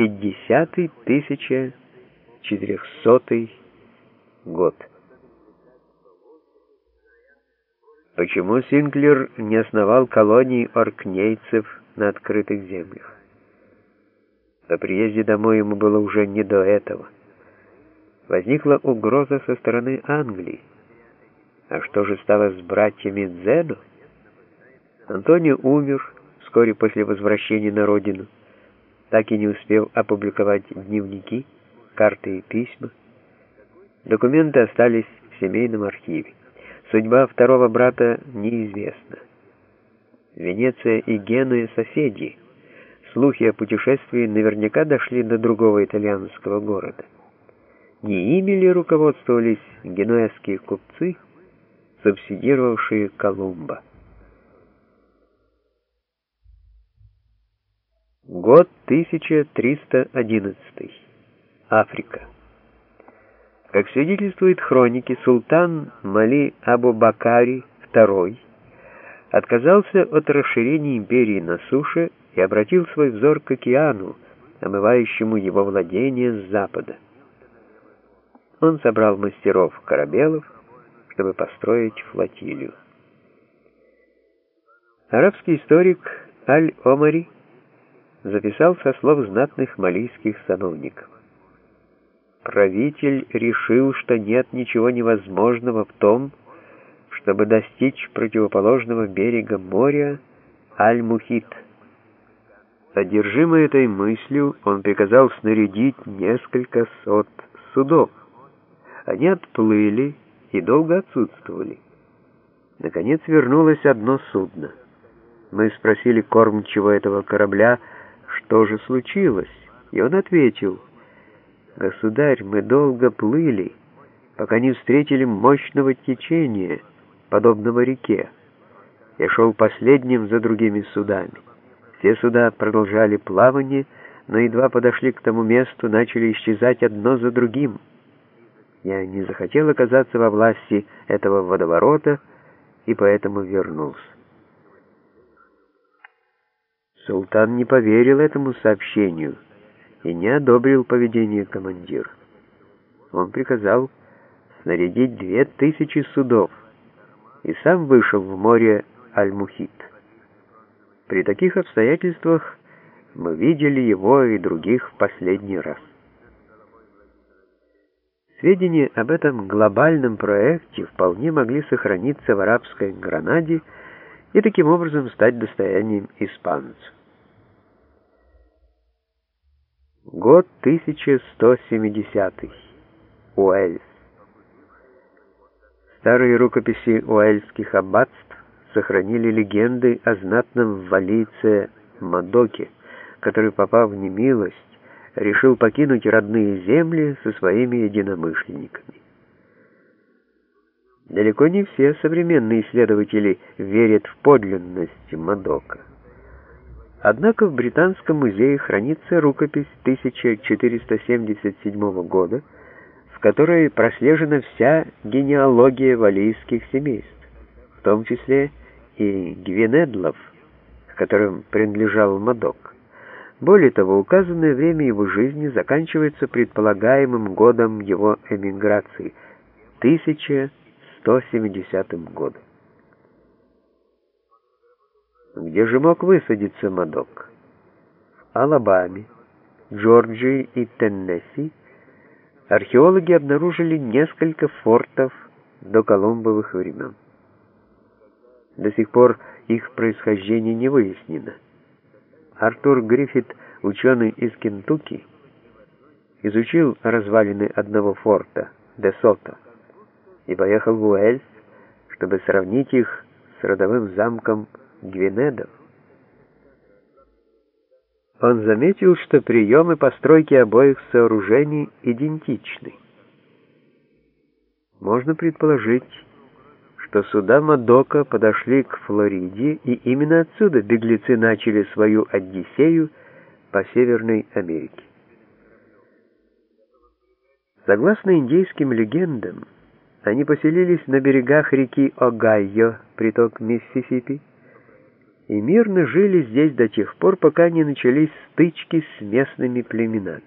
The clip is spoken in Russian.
1050-1400 год. Почему Синклер не основал колонии оркнейцев на открытых землях? По приезде домой ему было уже не до этого. Возникла угроза со стороны Англии. А что же стало с братьями Дзену? Антонио умер вскоре после возвращения на родину, так и не успев опубликовать дневники, карты и письма. Документы остались в семейном архиве. Судьба второго брата неизвестна. Венеция и Генуя — соседи. Слухи о путешествии наверняка дошли до другого итальянского города. Не ими ли руководствовались генуэзские купцы, субсидировавшие Колумба? Год 1311. Африка. Как свидетельствуют хроники, султан Мали Абу-Бакари II отказался от расширения империи на суше и обратил свой взор к океану, омывающему его владение с запада. Он собрал мастеров-корабелов, чтобы построить флотилию. Арабский историк Аль-Омари записал со слов знатных малийских сановников. Правитель решил, что нет ничего невозможного в том, чтобы достичь противоположного берега моря Аль-Мухит. Одержимый этой мыслью, он приказал снарядить несколько сот судов. Они отплыли и долго отсутствовали. Наконец вернулось одно судно. Мы спросили кормчего этого корабля, что же случилось, и он ответил — «Государь, мы долго плыли, пока не встретили мощного течения, подобного реке. Я шел последним за другими судами. Все суда продолжали плавание, но едва подошли к тому месту, начали исчезать одно за другим. Я не захотел оказаться во власти этого водоворота и поэтому вернулся. Султан не поверил этому сообщению — и не одобрил поведение командира. Он приказал снарядить две тысячи судов и сам вышел в море Аль-Мухит. При таких обстоятельствах мы видели его и других в последний раз. Сведения об этом глобальном проекте вполне могли сохраниться в арабской Гранаде и таким образом стать достоянием испанцев. Год 1170. Уэльс. Старые рукописи уэльских аббатств сохранили легенды о знатном валийце Мадоке, который, попав в немилость, решил покинуть родные земли со своими единомышленниками. Далеко не все современные исследователи верят в подлинность Мадока. Однако в Британском музее хранится рукопись 1477 года, в которой прослежена вся генеалогия валийских семейств, в том числе и Гвинедлов, к которым принадлежал Мадок. Более того, указанное время его жизни заканчивается предполагаемым годом его эмиграции – 1170 годом. Где же мог высадиться Мадок? В Алабаме, Джорджии и Теннесси археологи обнаружили несколько фортов до колумбовых времен. До сих пор их происхождение не выяснено. Артур Гриффит, ученый из Кентукки, изучил развалины одного форта, Де Сото, и поехал в Уэльс, чтобы сравнить их с родовым замком Гвинедов. Он заметил, что приемы постройки обоих сооружений идентичны. Можно предположить, что суда Мадока подошли к Флориде, и именно отсюда беглецы начали свою Одиссею по Северной Америке. Согласно индейским легендам, они поселились на берегах реки Огайо, приток Миссисипи, и мирно жили здесь до тех пор, пока не начались стычки с местными племенами.